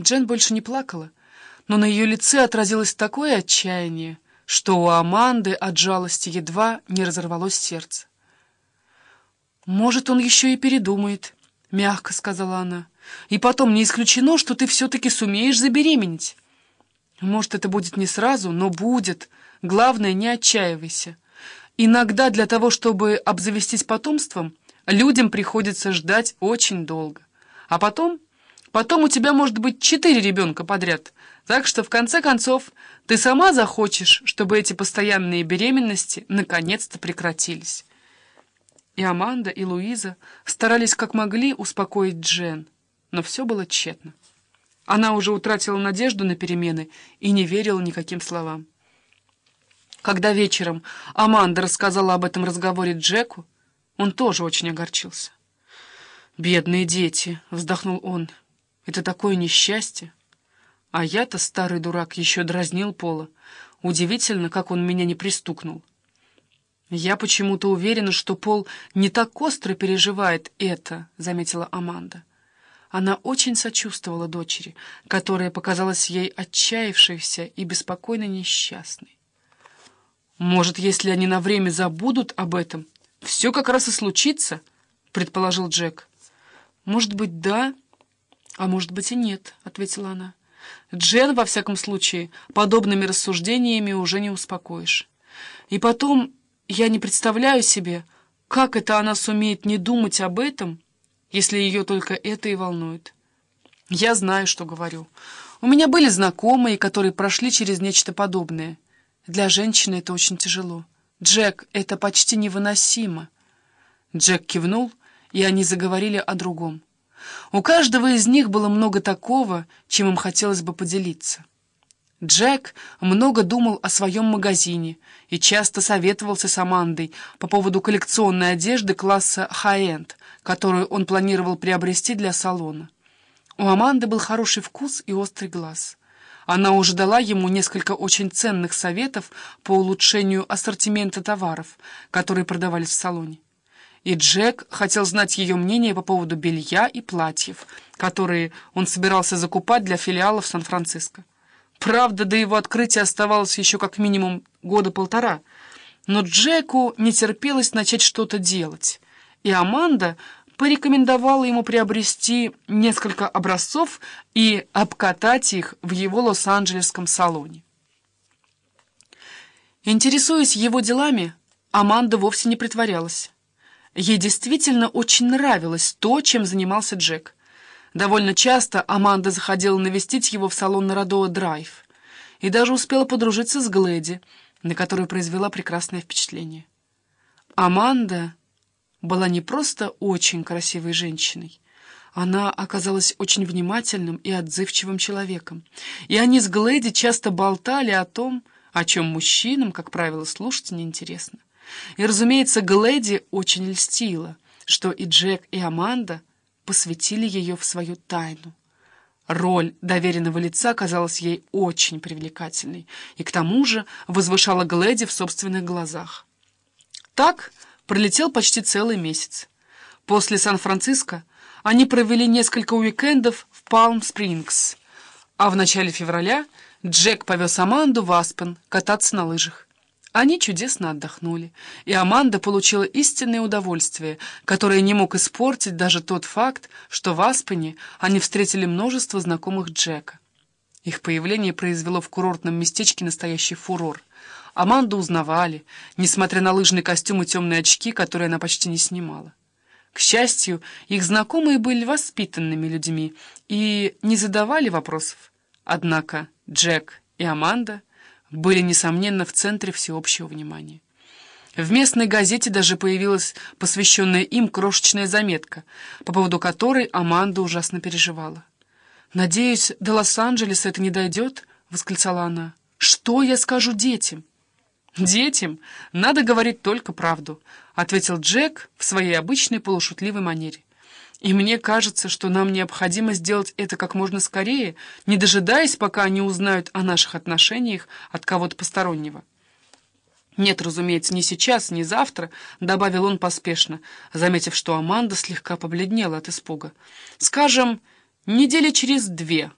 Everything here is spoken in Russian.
Джен больше не плакала, но на ее лице отразилось такое отчаяние, что у Аманды от жалости едва не разорвалось сердце. «Может, он еще и передумает», — мягко сказала она. «И потом не исключено, что ты все-таки сумеешь забеременеть. Может, это будет не сразу, но будет. Главное, не отчаивайся. Иногда для того, чтобы обзавестись потомством, людям приходится ждать очень долго. А потом Потом у тебя может быть четыре ребенка подряд. Так что, в конце концов, ты сама захочешь, чтобы эти постоянные беременности наконец-то прекратились. И Аманда, и Луиза старались как могли успокоить Джен, но все было тщетно. Она уже утратила надежду на перемены и не верила никаким словам. Когда вечером Аманда рассказала об этом разговоре Джеку, он тоже очень огорчился. «Бедные дети!» — вздохнул он. Это такое несчастье. А я-то, старый дурак, еще дразнил Пола. Удивительно, как он меня не пристукнул. Я почему-то уверена, что Пол не так остро переживает это, заметила Аманда. Она очень сочувствовала дочери, которая показалась ей отчаявшейся и беспокойно несчастной. «Может, если они на время забудут об этом, все как раз и случится?» — предположил Джек. «Может быть, да?» «А может быть и нет», — ответила она. «Джен, во всяком случае, подобными рассуждениями уже не успокоишь. И потом, я не представляю себе, как это она сумеет не думать об этом, если ее только это и волнует. Я знаю, что говорю. У меня были знакомые, которые прошли через нечто подобное. Для женщины это очень тяжело. Джек, это почти невыносимо». Джек кивнул, и они заговорили о другом. У каждого из них было много такого, чем им хотелось бы поделиться. Джек много думал о своем магазине и часто советовался с Амандой по поводу коллекционной одежды класса high-end, которую он планировал приобрести для салона. У Аманды был хороший вкус и острый глаз. Она уже дала ему несколько очень ценных советов по улучшению ассортимента товаров, которые продавались в салоне и Джек хотел знать ее мнение по поводу белья и платьев, которые он собирался закупать для филиала в Сан-Франциско. Правда, до его открытия оставалось еще как минимум года полтора, но Джеку не терпелось начать что-то делать, и Аманда порекомендовала ему приобрести несколько образцов и обкатать их в его лос-анджелесском салоне. Интересуясь его делами, Аманда вовсе не притворялась. Ей действительно очень нравилось то, чем занимался Джек. Довольно часто Аманда заходила навестить его в салон на Родоа Драйв и даже успела подружиться с Глэди, на которую произвела прекрасное впечатление. Аманда была не просто очень красивой женщиной, она оказалась очень внимательным и отзывчивым человеком, и они с Глэди часто болтали о том, о чем мужчинам, как правило, слушать неинтересно. И, разумеется, Глэди очень льстила, что и Джек, и Аманда посвятили ее в свою тайну. Роль доверенного лица казалась ей очень привлекательной и к тому же возвышала Глэди в собственных глазах. Так пролетел почти целый месяц. После Сан-Франциско они провели несколько уикендов в Палм-Спрингс, а в начале февраля Джек повез Аманду в Аспен кататься на лыжах. Они чудесно отдохнули, и Аманда получила истинное удовольствие, которое не мог испортить даже тот факт, что в Аспене они встретили множество знакомых Джека. Их появление произвело в курортном местечке настоящий фурор. Аманду узнавали, несмотря на лыжный костюм и темные очки, которые она почти не снимала. К счастью, их знакомые были воспитанными людьми и не задавали вопросов. Однако Джек и Аманда были, несомненно, в центре всеобщего внимания. В местной газете даже появилась посвященная им крошечная заметка, по поводу которой Аманда ужасно переживала. «Надеюсь, до Лос-Анджелеса это не дойдет?» — восклицала она. «Что я скажу детям?» «Детям надо говорить только правду», — ответил Джек в своей обычной полушутливой манере. И мне кажется, что нам необходимо сделать это как можно скорее, не дожидаясь, пока они узнают о наших отношениях от кого-то постороннего. «Нет, разумеется, не сейчас, не завтра», — добавил он поспешно, заметив, что Аманда слегка побледнела от испуга. «Скажем, недели через две».